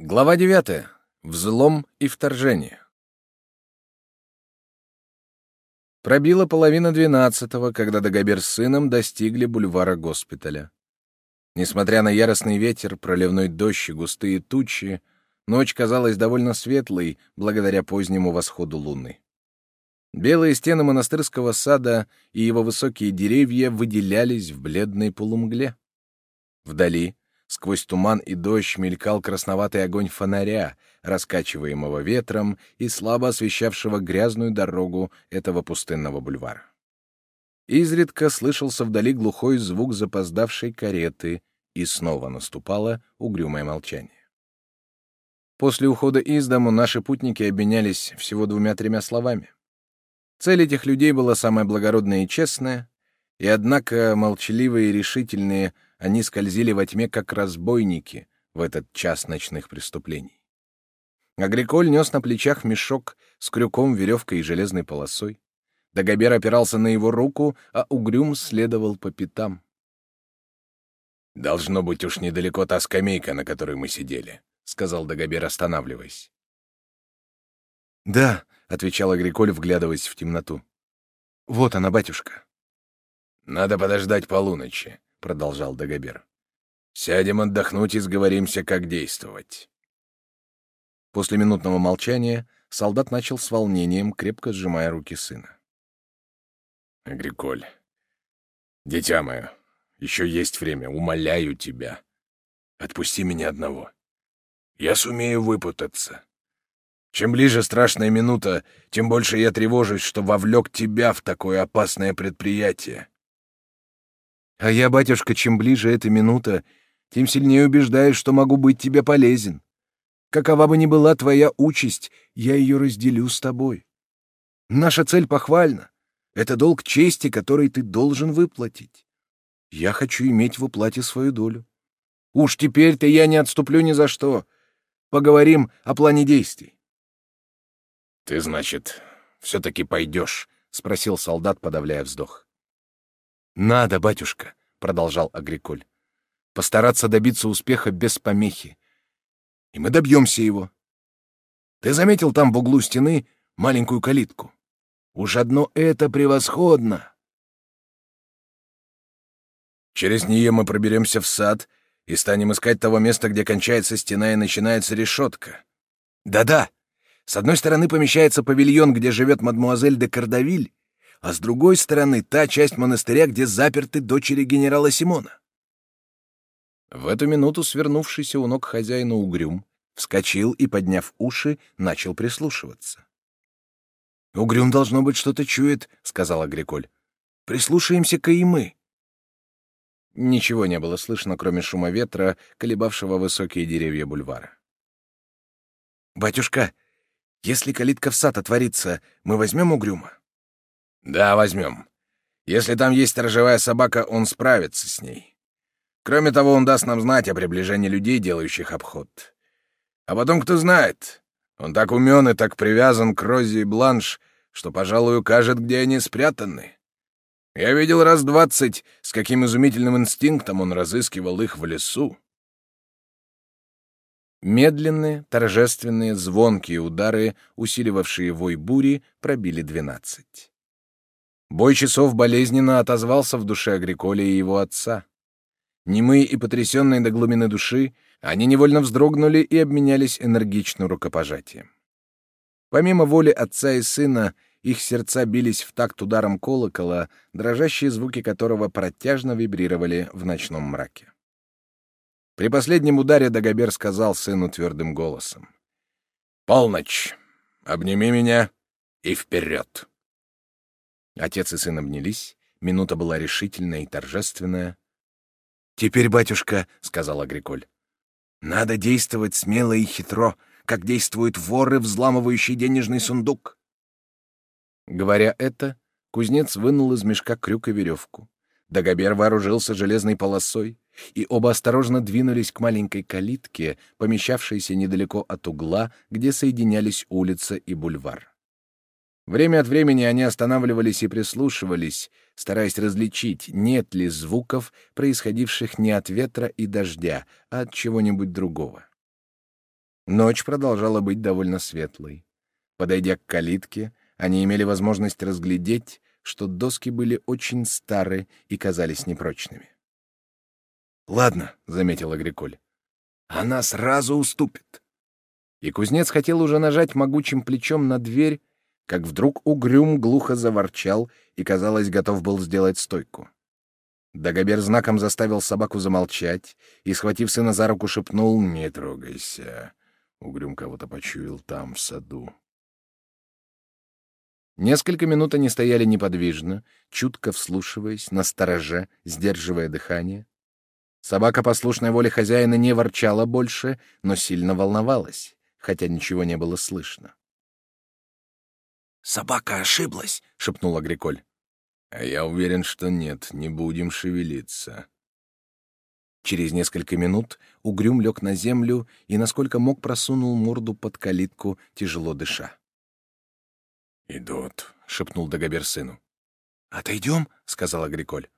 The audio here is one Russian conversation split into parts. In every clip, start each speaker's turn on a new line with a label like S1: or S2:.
S1: Глава 9. Взлом и вторжение. Пробила половина двенадцатого, когда Дагобер с сыном достигли бульвара госпиталя. Несмотря на яростный ветер, проливной дождь и густые тучи, ночь казалась довольно светлой благодаря позднему восходу луны. Белые стены монастырского сада и его высокие деревья выделялись в бледной полумгле. Вдали, Сквозь туман и дождь мелькал красноватый огонь фонаря, раскачиваемого ветром и слабо освещавшего грязную дорогу этого пустынного бульвара. Изредка слышался вдали глухой звук запоздавшей кареты, и снова наступало угрюмое молчание. После ухода из дому наши путники обменялись всего двумя-тремя словами. Цель этих людей была самая благородная и честная, и однако молчаливые и решительные — они скользили во тьме, как разбойники в этот час ночных преступлений. Агриколь нес на плечах мешок с крюком, веревкой и железной полосой. Дагобер опирался на его руку, а Угрюм следовал по пятам. «Должно быть уж недалеко та скамейка, на которой мы сидели», — сказал Дагобер, останавливаясь.
S2: «Да», — отвечал Агриколь, вглядываясь в темноту. «Вот она, батюшка».
S1: «Надо подождать полуночи. — продолжал Дагобер. «Сядем отдохнуть и сговоримся, как действовать».
S2: После минутного молчания солдат начал с волнением, крепко сжимая руки сына.
S1: «Агриколь, дитя мое, еще есть время, умоляю тебя. Отпусти меня одного. Я сумею выпутаться. Чем ближе страшная минута, тем больше я тревожусь, что вовлек тебя в такое опасное предприятие.
S2: А я, батюшка, чем ближе эта минута, тем сильнее убеждаюсь, что могу быть тебе полезен. Какова бы ни была твоя участь, я ее разделю с тобой. Наша цель похвальна. Это долг чести, который ты должен выплатить. Я хочу иметь в уплате свою долю. Уж теперь-то я не отступлю ни за что. Поговорим о плане действий.
S1: — Ты, значит, все-таки пойдешь? — спросил солдат, подавляя вздох.
S2: «Надо, батюшка», — продолжал Агриколь, — «постараться добиться успеха без помехи. И мы добьемся его. Ты заметил там в углу стены маленькую калитку? Уж одно это превосходно!»
S1: Через нее мы проберемся в сад и станем искать того места, где кончается стена и начинается решетка.
S2: Да-да. С одной стороны помещается павильон, где живет мадмуазель де Кардавиль, а с другой стороны та часть монастыря, где заперты дочери генерала Симона. В эту минуту свернувшийся у ног хозяина угрюм вскочил и, подняв уши, начал прислушиваться. «Угрюм, должно быть, что-то чует», — сказал Агриколь. «Прислушаемся-ка и мы». Ничего не было слышно, кроме шума ветра, колебавшего высокие деревья бульвара. «Батюшка, если калитка в сад отворится, мы возьмем угрюма?»
S1: Да, возьмем. Если там есть сторожевая собака, он справится с ней. Кроме того, он даст нам знать о приближении людей, делающих обход. А потом, кто знает, он так умен и так привязан к Розе и Бланш, что, пожалуй, укажет, где они спрятаны. Я видел раз двадцать, с каким изумительным инстинктом он разыскивал их в лесу.
S2: Медленные, торжественные, звонкие удары, усиливавшие вой бури, пробили двенадцать. Бой часов болезненно отозвался в душе Агриколя и его отца. Немые и потрясенные до глубины души, они невольно вздрогнули и обменялись энергичным рукопожатием. Помимо воли отца и сына, их сердца бились в такт ударом колокола, дрожащие звуки которого протяжно вибрировали в ночном мраке. При последнем ударе Дагобер сказал сыну твердым голосом.
S1: «Полночь! Обними меня и вперед!»
S2: Отец и сын обнялись, минута была решительная и торжественная. «Теперь, батюшка», — сказал Агриколь, — «надо действовать смело и хитро, как действуют воры, взламывающие денежный сундук». Говоря это, кузнец вынул из мешка крюк и веревку. Дагобер вооружился железной полосой, и оба осторожно двинулись к маленькой калитке, помещавшейся недалеко от угла, где соединялись улица и бульвар. Время от времени они останавливались и прислушивались, стараясь различить, нет ли звуков, происходивших не от ветра и дождя, а от чего-нибудь другого.
S1: Ночь продолжала быть довольно светлой. Подойдя к калитке, они имели возможность разглядеть, что доски были очень старые и казались непрочными.
S2: «Ладно», — заметил Агриколь, — «она сразу уступит».
S1: И кузнец хотел уже нажать могучим плечом на дверь, как вдруг угрюм глухо заворчал и, казалось, готов был сделать стойку. Дагобер знаком заставил собаку замолчать и, схватив сына за руку, шепнул «Не трогайся». Угрюм кого-то почуял там, в саду. Несколько минут они стояли неподвижно, чутко вслушиваясь, настороже, сдерживая дыхание. Собака, послушная воле хозяина, не ворчала больше, но сильно волновалась, хотя ничего не было слышно.
S2: «Собака ошиблась», — шепнул Агриколь.
S1: «А я уверен, что нет, не будем шевелиться». Через несколько минут Угрюм лег на землю и, насколько мог, просунул морду под калитку, тяжело дыша.
S2: «Идут», — шепнул Дагобер сыну.
S1: «Отойдем?» — сказал Агриколь.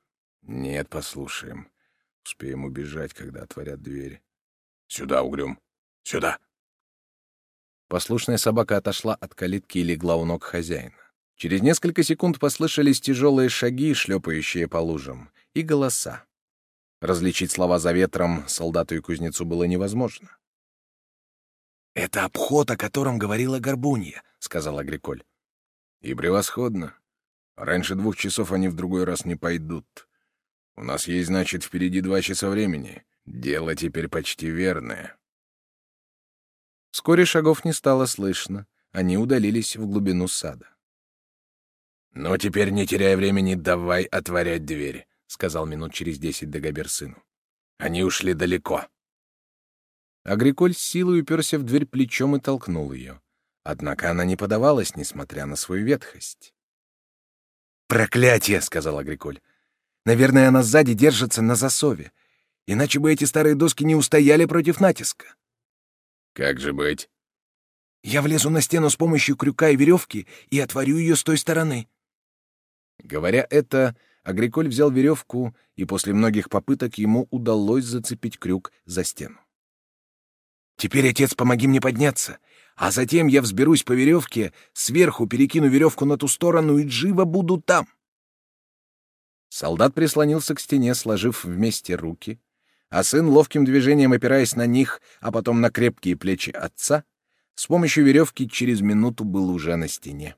S2: «Нет, послушаем. Успеем убежать, когда отворят дверь. Сюда, Угрюм, сюда!»
S1: Послушная собака отошла от калитки и легла у ног хозяина. Через несколько секунд послышались тяжелые шаги, шлепающие по лужам, и голоса. Различить слова за ветром солдату и кузнецу было невозможно.
S2: «Это обход, о котором говорила Горбунья», — сказал Агриколь.
S1: «И превосходно. Раньше двух часов они в другой раз не пойдут. У нас есть, значит, впереди два часа времени. Дело теперь почти верное». Вскоре шагов не стало слышно. Они удалились в глубину сада.
S2: «Ну, теперь, не теряя времени, давай отворять дверь», — сказал минут через десять Дагобер сыну. «Они ушли далеко».
S1: Агриколь с силой уперся в дверь плечом и толкнул ее. Однако она не подавалась, несмотря на свою ветхость.
S2: «Проклятие!» — сказал Агриколь. «Наверное, она сзади держится на засове. Иначе бы эти старые доски не устояли против натиска».
S1: «Как же быть?»
S2: «Я влезу на стену с помощью крюка и веревки и отворю ее с той стороны».
S1: Говоря это, Агриколь взял веревку, и после многих попыток ему удалось зацепить крюк за стену.
S2: «Теперь, отец, помоги мне подняться, а затем я взберусь по веревке, сверху перекину веревку на ту сторону и живо буду там».
S1: Солдат прислонился к стене, сложив вместе руки, а сын, ловким движением опираясь на них, а потом на крепкие плечи отца, с помощью веревки через минуту был уже на стене.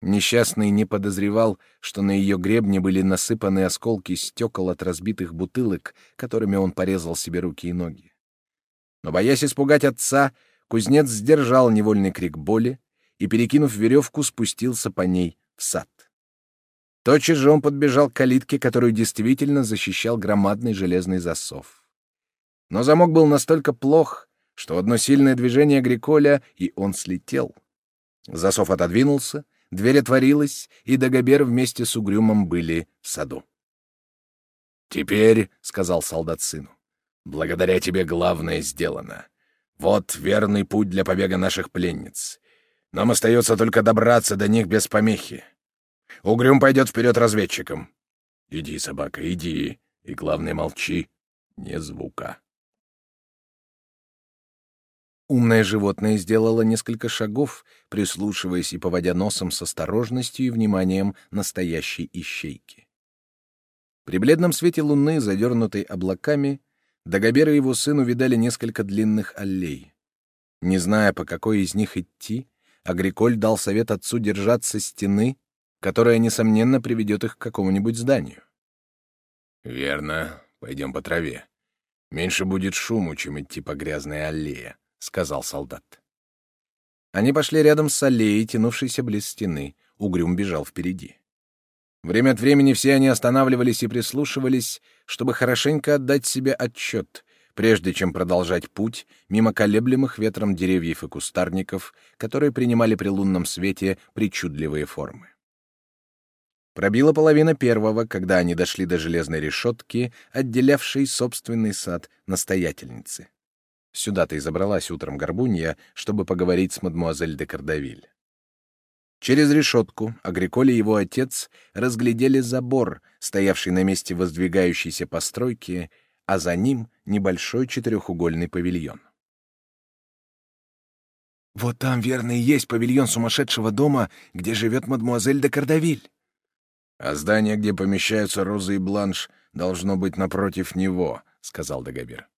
S1: Несчастный не подозревал, что на ее гребне были насыпаны осколки стекол от разбитых бутылок, которыми он порезал себе руки и ноги. Но, боясь испугать отца, кузнец сдержал невольный крик боли и, перекинув веревку, спустился по ней в сад. Тотчас же он подбежал к калитке, которую действительно защищал громадный железный засов. Но замок был настолько плох, что одно сильное движение Гриколя, и он слетел. Засов отодвинулся, Дверь отворилась, и Дагобер вместе с Угрюмом были в саду.
S2: «Теперь», — сказал солдат сыну, — «благодаря тебе главное сделано. Вот верный путь для побега наших пленниц. Нам остается только добраться до них без помехи. Угрюм пойдет вперед разведчиком. Иди, собака, иди, и, главное, молчи, не звука».
S1: Умное животное сделало несколько шагов, прислушиваясь и поводя носом с осторожностью и вниманием настоящей ищейки. При бледном свете луны, задернутой облаками, Дагобер и его сын увидали несколько длинных аллей. Не зная, по какой из них идти, Агриколь дал совет отцу держаться стены, которая, несомненно, приведет их к какому-нибудь зданию.
S2: «Верно. Пойдем по траве. Меньше будет шуму, чем идти по грязной аллее», сказал солдат.
S1: Они пошли рядом с аллеей, тянувшейся близ стены. Угрюм бежал впереди. Время от времени все они останавливались и прислушивались, чтобы хорошенько отдать себе отчет, прежде чем продолжать путь мимо колеблемых ветром деревьев и кустарников, которые принимали при лунном свете причудливые формы. Пробила половина первого, когда они дошли до железной решетки, отделявшей собственный сад настоятельницы. Сюда-то и забралась утром горбунья, чтобы поговорить с мадмуазель де Кардавиль. Через решетку Агриколь и его отец разглядели забор, стоявший на месте воздвигающейся постройки, а за ним небольшой четырехугольный павильон.
S2: Вот там, верно, и есть павильон сумасшедшего дома, где живет мадмуазель де Кардавиль.
S1: А здание, где помещаются Роза и Бланш, должно быть напротив него, — сказал Дагобер.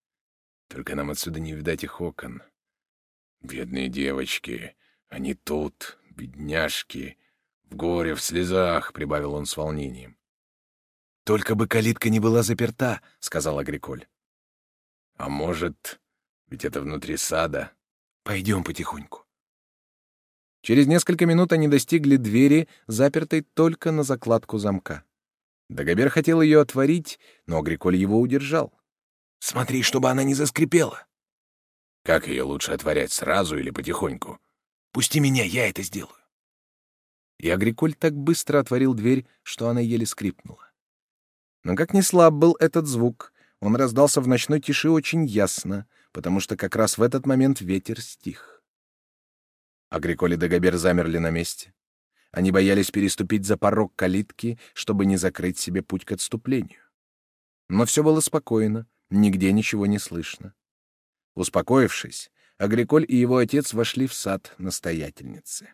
S1: Только нам отсюда не видать их окон. Бедные девочки, они тут, бедняжки, в горе, в слезах, — прибавил он с волнением.
S2: «Только бы калитка не была заперта», — сказал Агриколь.
S1: «А может, ведь это внутри сада?»
S2: «Пойдем потихоньку».
S1: Через несколько минут они достигли двери, запертой только на закладку замка. Дагобер хотел ее отворить, но Агриколь его удержал.
S2: «Смотри, чтобы она не заскрипела».
S1: «Как ее лучше отворять, сразу или потихоньку?»
S2: «Пусти меня, я это сделаю».
S1: И Агриколь так быстро отворил дверь, что она еле скрипнула. Но как ни слаб был этот звук, он раздался в ночной тиши очень ясно, потому что как раз в этот момент ветер стих. Агриколь и Дагобер замерли на месте. Они боялись переступить за порог калитки, чтобы не закрыть себе путь к отступлению. Но все было спокойно, нигде ничего не слышно. Успокоившись, Агриколь и его отец вошли в сад настоятельницы.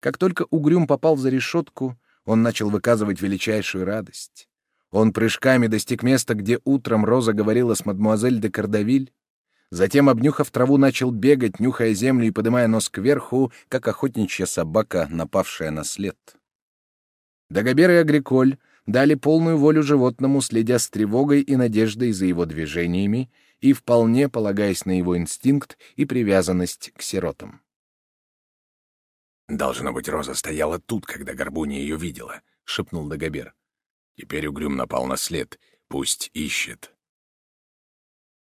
S1: Как только Угрюм попал за решетку, он начал выказывать величайшую радость. Он прыжками достиг места, где утром Роза говорила с мадмуазель де Кардавиль, затем, обнюхав траву, начал бегать, нюхая землю и поднимая нос кверху, как охотничья собака, напавшая на след. Дагобер и Агриколь дали полную волю животному, следя с тревогой и надеждой за его движениями и вполне полагаясь на его инстинкт и привязанность к сиротам.
S2: «Должно быть, Роза стояла тут, когда Горбуня ее видела», — шепнул Дагобер. «Теперь Угрюм напал на след. Пусть ищет».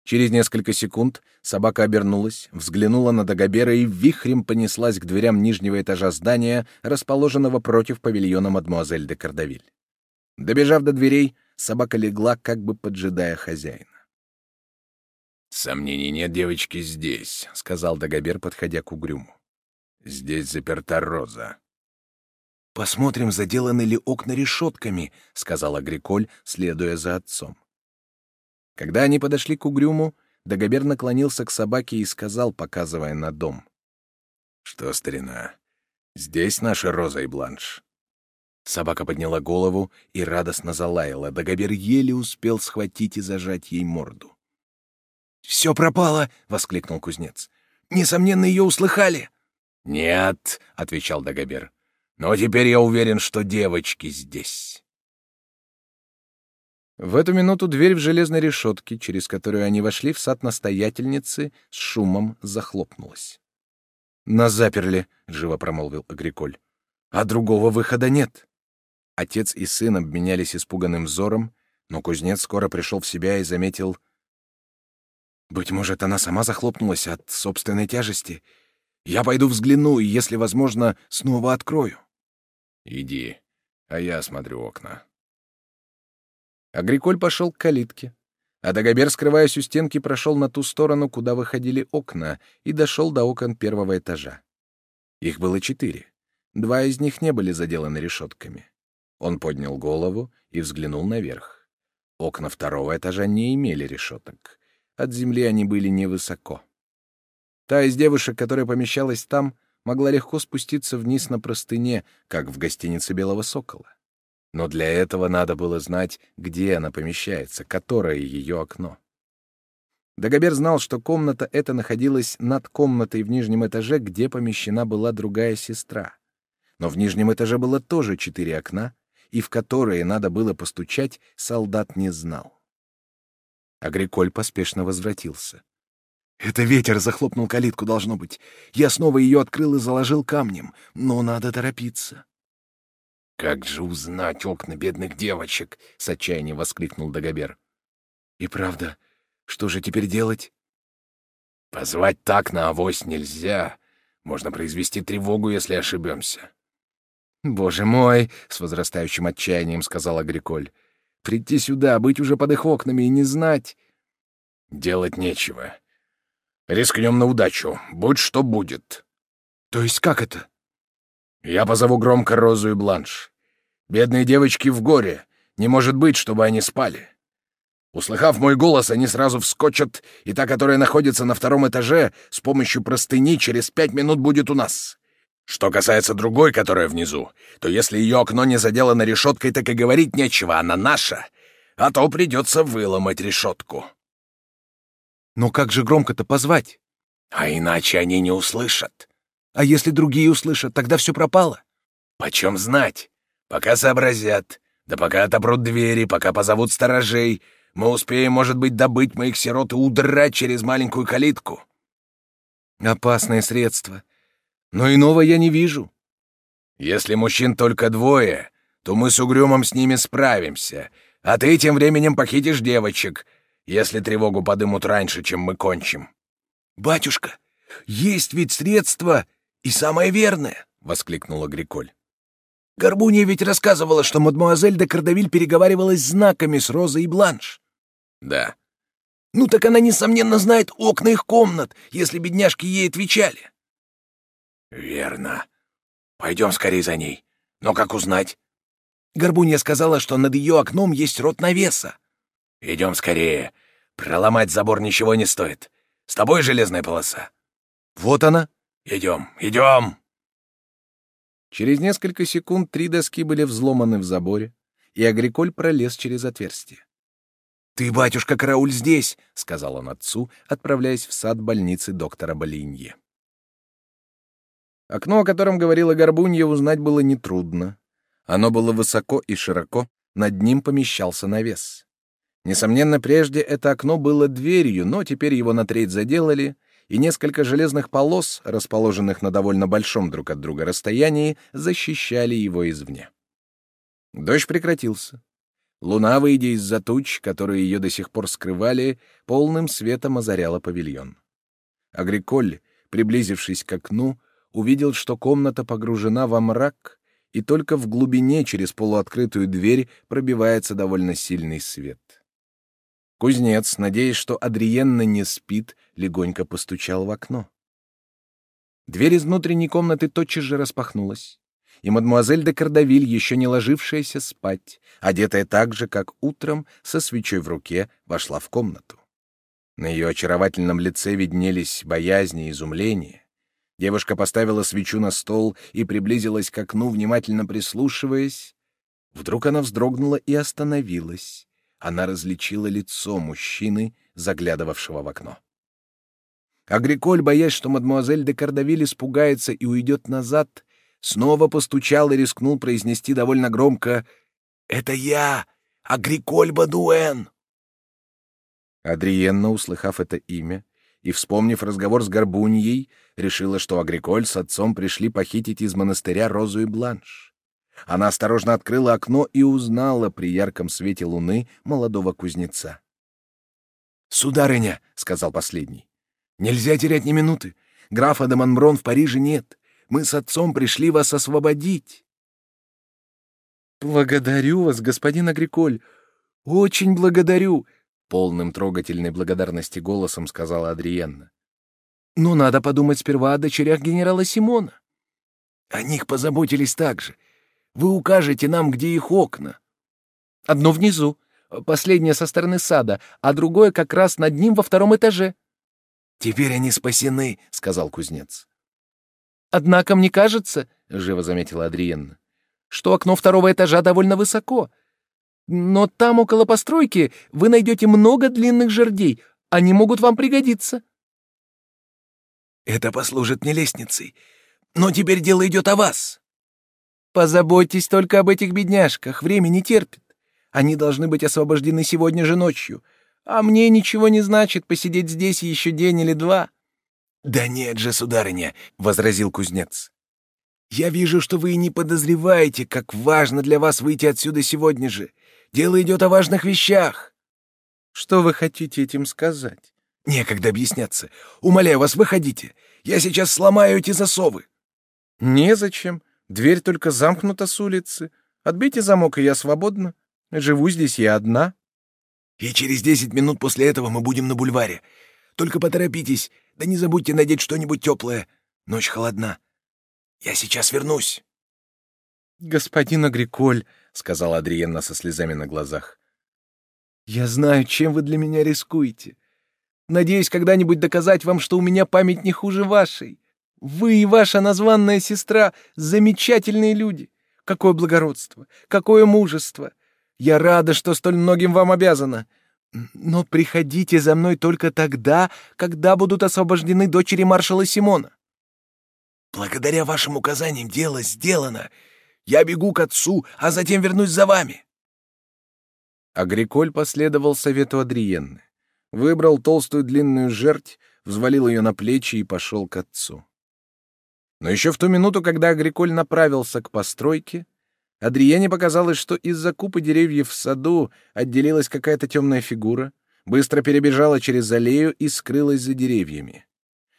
S1: Через несколько секунд собака обернулась, взглянула на Дагобера и вихрем понеслась к дверям нижнего этажа здания, расположенного против павильона мадмуазель де Кардавиль. Добежав до дверей, собака легла, как бы поджидая хозяина.
S2: «Сомнений нет, девочки, здесь», — сказал Дагобер, подходя к угрюму. Здесь заперта Роза.
S1: «Посмотрим, заделаны ли окна решетками», — сказал Агриколь, следуя за отцом. Когда они подошли к угрюму, Дагобер наклонился к собаке и сказал, показывая на дом.
S2: «Что, старина, здесь наша Роза и Бланш?»
S1: Собака подняла голову и радостно залаяла. Дагобер еле успел схватить и зажать ей морду.
S2: «Все пропало!» — воскликнул кузнец. «Несомненно, ее услыхали!»
S1: «Нет», — отвечал Дагобер. «Но теперь я уверен, что девочки здесь». В эту минуту дверь в железной решетке, через которую они вошли в сад настоятельницы, с шумом захлопнулась. «Нас заперли», — живо промолвил Агриколь. «А другого выхода нет». Отец и сын обменялись испуганным взором, но кузнец скоро пришел в себя и заметил... «Быть может, она сама захлопнулась от собственной тяжести, я пойду взгляну и, если возможно, снова открою.
S2: Иди, а я осмотрю окна.
S1: Агриколь пошел к калитке, а Дагобер, скрываясь у стенки, прошел на ту сторону, куда выходили окна, и дошел до окон первого этажа. Их было четыре. Два из них не были заделаны решетками. Он поднял голову и взглянул наверх. Окна второго этажа не имели решеток. От земли они были невысоко. Та из девушек, которая помещалась там, могла легко спуститься вниз на простыне, как в гостинице «Белого сокола». Но для этого надо было знать, где она помещается, которое ее окно. Дагобер знал, что комната эта находилась над комнатой в нижнем этаже, где помещена была другая сестра. Но в нижнем этаже было тоже четыре окна, и в которые надо было постучать, солдат не знал. Агриколь поспешно возвратился. Это ветер захлопнул калитку, должно быть. Я снова ее открыл и заложил камнем, но надо торопиться.
S2: «Как же узнать окна бедных девочек?» — с отчаянием воскликнул Дагобер.
S1: «И правда, что же теперь делать?»
S2: «Позвать так на авось нельзя. Можно произвести тревогу, если ошибемся».
S1: «Боже мой!» — с возрастающим отчаянием сказал Агриколь. «Прийти сюда, быть уже под их окнами и не знать...»
S2: «Делать нечего. Рискнем на удачу. Будь что будет.
S1: То есть как это?
S2: Я позову громко Розу и Бланш. Бедные девочки в горе. Не может быть, чтобы они спали. Услыхав мой голос, они сразу вскочат, и та, которая находится на втором этаже, с помощью простыни через пять минут будет у нас. Что касается другой, которая внизу, то если ее окно не заделано решеткой, так и говорить нечего, она наша, а то придется выломать решетку.
S1: Но как же громко-то позвать?
S2: А иначе они не услышат.
S1: А если другие услышат, тогда все пропало.
S2: Почем знать? Пока сообразят, да пока отобрут двери, пока позовут сторожей, мы успеем, может быть, добыть моих сирот и удрать через маленькую калитку.
S1: Опасное средство. Но иного я не вижу.
S2: Если мужчин только двое, то мы с Угрюмом с ними справимся, а ты тем временем похитишь девочек, если тревогу подымут раньше, чем мы кончим.
S1: «Батюшка, есть ведь средство и самое верное!» — воскликнул Агриколь. «Горбунья ведь рассказывала, что мадмуазель де Кардавиль переговаривалась знаками с Розой и Бланш.
S2: Да.
S1: Ну так она, несомненно, знает окна их комнат, если бедняжки ей отвечали.
S2: Верно. Пойдем скорее за ней. Но как узнать?
S1: Горбунья сказала, что над ее окном есть рот навеса.
S2: Идем скорее. Проломать забор ничего не стоит. С тобой железная полоса.
S1: Вот она.
S2: Идем, идем.
S1: Через несколько секунд три доски были взломаны в заборе, и Агриколь пролез через отверстие. «Ты, батюшка, карауль здесь!» — сказал он отцу, отправляясь в сад больницы доктора Болинье. Окно, о котором говорила Горбунья, узнать было нетрудно. Оно было высоко и широко, над ним помещался навес. Несомненно, прежде это окно было дверью, но теперь его на треть заделали, и несколько железных полос, расположенных на довольно большом друг от друга расстоянии, защищали его извне. Дождь прекратился. Луна, выйдя из-за туч, которые ее до сих пор скрывали, полным светом озаряла павильон. Агриколь, приблизившись к окну, увидел, что комната погружена во мрак, и только в глубине через полуоткрытую дверь пробивается довольно сильный свет. Кузнец, надеясь, что Адриенна не спит, легонько постучал в окно. Дверь из внутренней комнаты тотчас же распахнулась и мадмуазель де Кардавиль, еще не ложившаяся спать, одетая так же, как утром, со свечой в руке, вошла в комнату. На ее очаровательном лице виднелись боязни и изумление. Девушка поставила свечу на стол и приблизилась к окну, внимательно прислушиваясь. Вдруг она вздрогнула и остановилась. Она различила лицо мужчины, заглядывавшего в окно. Агриколь, боясь, что мадмуазель де Кардавиль испугается и уйдет назад, снова постучал и рискнул произнести довольно громко «Это я, Агриколь Бадуэн!» Адриенна, услыхав это имя и вспомнив разговор с Горбуньей, решила, что Агриколь с отцом пришли похитить из монастыря Розу и Бланш. Она осторожно открыла окно и узнала при ярком свете луны молодого кузнеца. «Сударыня», — сказал последний, — «нельзя терять ни минуты. Графа де Монброн в Париже нет. Мы с отцом пришли вас освободить». «Благодарю вас, господин Агриколь. Очень благодарю», — полным трогательной благодарности голосом сказала Адриенна. «Но надо подумать сперва о дочерях генерала Симона. О них позаботились также. Вы укажете нам, где их окна». «Одно внизу, последнее со стороны сада, а другое как раз над ним во втором этаже». «Теперь они спасены», — сказал кузнец. «Однако мне кажется, — живо заметила Адриенна, — что окно второго этажа довольно высоко. Но там, около постройки, вы найдете много длинных жердей. Они могут вам пригодиться». «Это послужит мне лестницей. Но теперь дело идет о вас». «Позаботьтесь только об этих бедняжках. Время не терпит. Они должны быть освобождены сегодня же ночью. А мне ничего не значит посидеть здесь еще день или два». «Да нет же, сударыня», — возразил кузнец. «Я вижу, что вы не подозреваете, как важно для вас выйти отсюда сегодня же. Дело идет о важных вещах». «Что вы хотите этим сказать?» «Некогда объясняться. Умоляю вас, выходите. Я сейчас сломаю эти засовы». «Незачем. Дверь только замкнута с улицы. Отбейте замок, и я свободна. Живу здесь я одна». «И через десять минут после этого мы будем на бульваре. Только поторопитесь, да не забудьте надеть что-нибудь теплое. Ночь холодна. Я сейчас вернусь. «Господин Агриколь», — сказала Адриенна со слезами на глазах, Я знаю, чем вы для меня рискуете. Надеюсь когда-нибудь доказать вам, что у меня память не хуже вашей. Вы и ваша названная сестра — замечательные люди. Какое благородство, какое мужество. Я рада, что столь многим вам обязана. Но приходите за мной только тогда, когда будут освобождены дочери маршала Симона.
S2: Благодаря вашим указаниям дело сделано. Я бегу к отцу, а затем вернусь за вами.
S1: Агриколь последовал совету Адриенны. Выбрал толстую длинную жерть, взвалил ее на плечи и пошел к отцу. Но еще в ту минуту, когда Агриколь направился к постройке, Адриене показалось, что из-за купы деревьев в саду отделилась какая-то темная фигура, быстро перебежала через аллею и скрылась за деревьями.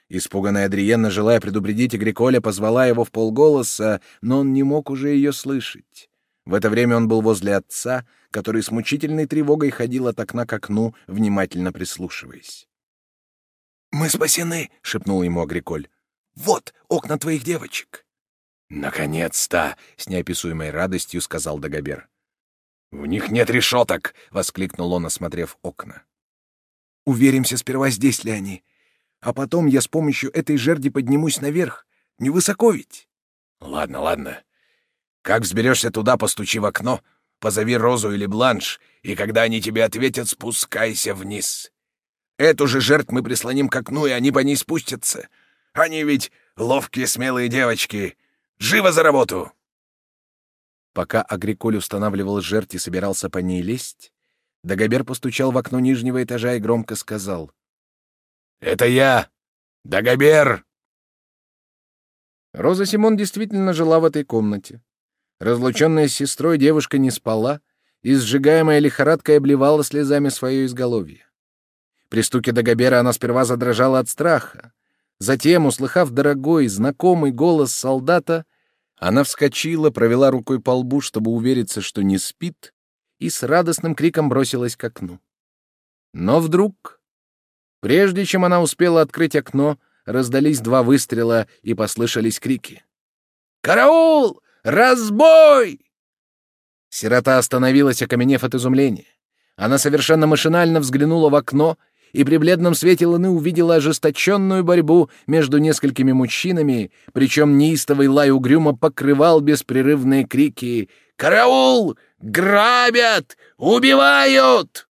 S1: Испуганная Адриенна, желая предупредить Агриколя, позвала его в полголоса, но он не мог уже ее слышать. В это время он был возле отца, который с мучительной тревогой ходил от окна к окну, внимательно прислушиваясь.
S2: «Мы спасены!» — шепнул ему Агриколь. Вот окна твоих девочек.
S1: Наконец-то, с неописуемой радостью сказал Дагобер.
S2: В них нет решеток, воскликнул он, осмотрев окна. Уверимся сперва, здесь ли они, а потом я с помощью этой жерди поднимусь наверх. Невысоко ведь.
S1: Ладно, ладно. Как взберешься туда, постучи в окно, позови Розу или Бланш, и когда они тебе ответят, спускайся вниз. Эту же жертв мы прислоним к окну, и они по ней спустятся. Они ведь ловкие, смелые девочки. Живо за работу!» Пока Агриколь устанавливал жертв и собирался по ней лезть, Дагобер постучал в окно нижнего этажа и громко сказал. «Это я! Дагобер!» Роза Симон действительно жила в этой комнате. Разлученная с сестрой девушка не спала и, сжигаемая лихорадкой, обливала слезами свое изголовье. При стуке Дагобера она сперва задрожала от страха, Затем, услыхав дорогой, знакомый голос солдата, она вскочила, провела рукой по лбу, чтобы увериться, что не спит, и с радостным криком бросилась к окну. Но вдруг, прежде чем она успела открыть окно, раздались два выстрела и послышались крики. «Караул! Разбой!» Сирота остановилась, окаменев от изумления. Она совершенно машинально взглянула в окно и при бледном свете луны увидела ожесточенную борьбу между несколькими мужчинами, причем неистовый лай угрюмо покрывал беспрерывные крики «Караул! Грабят! Убивают!»